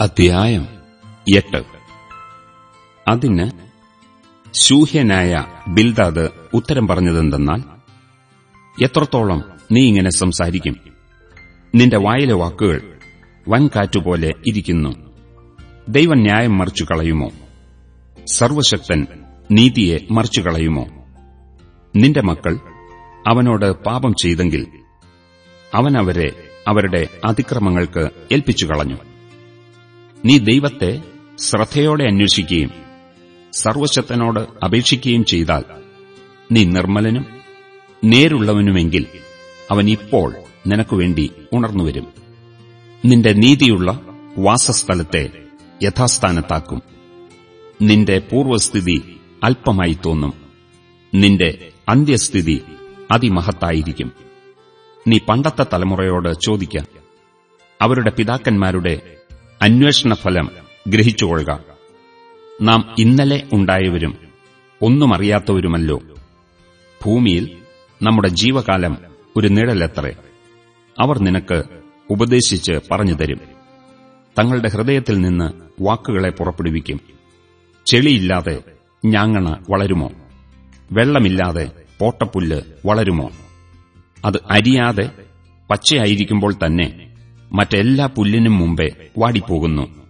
അധ്യായം എട്ട്. അതിന് ശൂഹ്യനായ ബിൽദാദ് ഉത്തരം പറഞ്ഞതെന്തെന്നാൽ എത്രത്തോളം നീ ഇങ്ങനെ സംസാരിക്കും? നിന്റെ വായിലെ വാക്കുകൾ വൻകാറ്റുപോലെ ഇരിക്കുന്നു. ദൈവം ന്യായം മറിച്ചു കളയുമോ സർവശക്തൻ നീതിയെ മറിച്ചു കളയുമോ നിന്റെ മക്കൾ അവനോട് പാപം ചെയ്തെങ്കിൽ അവൻ അവരെ അവരുടെ അതിക്രമങ്ങൾക്ക് ഏൽപ്പിച്ചു കളഞ്ഞു നീ ദൈവത്തെ ശ്രദ്ധയോടെ അന്വേഷിക്കുകയും സർവശക്തനോട് അപേക്ഷിക്കുകയും ചെയ്താൽ നീ നിർമ്മലനും നേരുള്ളവനുമെങ്കിൽ അവൻ ഇപ്പോൾ നിനക്കുവേണ്ടി ഉണർന്നുവരും നിന്റെ നീതിയുള്ള വാസസ്ഥലത്തെ യഥാസ്ഥാനത്താക്കും. നിന്റെ പൂർവസ്ഥിതി അല്പമായി തോന്നും. നിന്റെ അന്ത്യസ്ഥിതി അതിമഹത്തായിരിക്കും. നീ പണ്ടത്തെ തലമുറയോട് ചോദിക്കാം. അവരുടെ പിതാക്കന്മാരുടെ അന്വേഷണഫലം ഗ്രഹിച്ചുകൊള്ളുക. നാം ഇന്നലെ ഉണ്ടായവരും ഒന്നുമറിയാത്തവരുമല്ലോ. ഭൂമിയിൽ നമ്മുടെ ജീവകാലം ഒരു നിഴലെത്രേ. അവർ നിനക്ക് ഉപദേശിച്ച് പറഞ്ഞുതരും തങ്ങളുടെ ഹൃദയത്തിൽ നിന്ന് വാക്കുകളെ പുറപ്പെടുവിക്കും. ചെളിയില്ലാതെ ഞാങ്ങണ വളരുമോ? വെള്ളമില്ലാതെ പോട്ടപ്പുല്ല് വളരുമോ? അത് അരിയാതെ പച്ചയായിരിക്കുമ്പോൾ തന്നെ മറ്റെല്ലാ പുല്ലിനും മുമ്പേ വാടിപ്പോകുന്നു.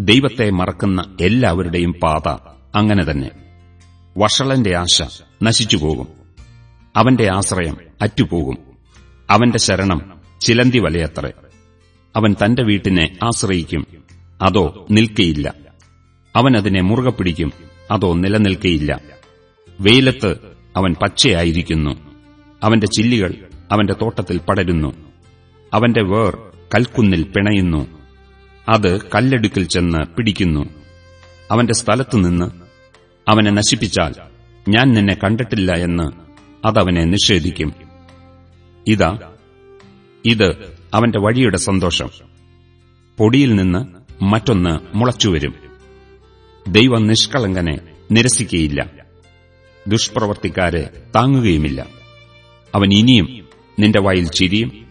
ദൈവത്തെ മറക്കുന്ന എല്ലാവരുടെയും പാത അങ്ങനെ തന്നെ. വഷളന്റെ ആശ നശിച്ചുപോകും. അവന്റെ ആശ്രയം അറ്റുപോകും. അവന്റെ ശരണം ചിലന്തി വലയത്രേ. അവൻ തന്റെ വീട്ടിനെ ആശ്രയിക്കും അതോ നിൽക്കയില്ല. അവൻ അതിനെ മുറുകെ പിടിക്കും അതോ നിലനിൽക്കയില്ല. വെയിലത്ത് അവൻ പച്ചയായിരിക്കുന്നു. അവന്റെ ചില്ലികൾ അവന്റെ തോട്ടത്തിൽ പടരുന്നു. അവന്റെ വേർ കൽക്കുന്നിൽ പിണയുന്നു. അത് കല്ലെടുക്കിൽ ചെന്ന് പിടിക്കുന്നു. അവന്റെ സ്ഥലത്തുനിന്ന് അവനെ നശിപ്പിച്ചാൽ ഞാൻ നിന്നെ കണ്ടിട്ടില്ല എന്ന് അതവനെ നിഷേധിക്കും. ഇതാ ഇത് അവന്റെ വഴിയുടെ സന്തോഷം. പൊടിയിൽ നിന്ന് മറ്റൊന്ന് മുളച്ചുവരും ദൈവം നിഷ്കളങ്കനെ നിരസിക്കുകയില്ല ദുഷ്പ്രവർത്തിക്കാരെ താങ്ങുകയുമില്ല. അവൻ ഇനിയും നിന്റെ വായിൽ ചിരിയും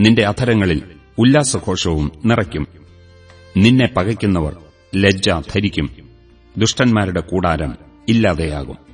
നിന്റെ അധരങ്ങളിൽ ഉല്ലാസഘോഷവും നിറയ്ക്കും. നിന്നെ പകയ്ക്കുന്നവർ ലജ്ജ ധരിക്കും. ദുഷ്ടന്മാരുടെ കൂടാരം ഇല്ലാതെയാകും.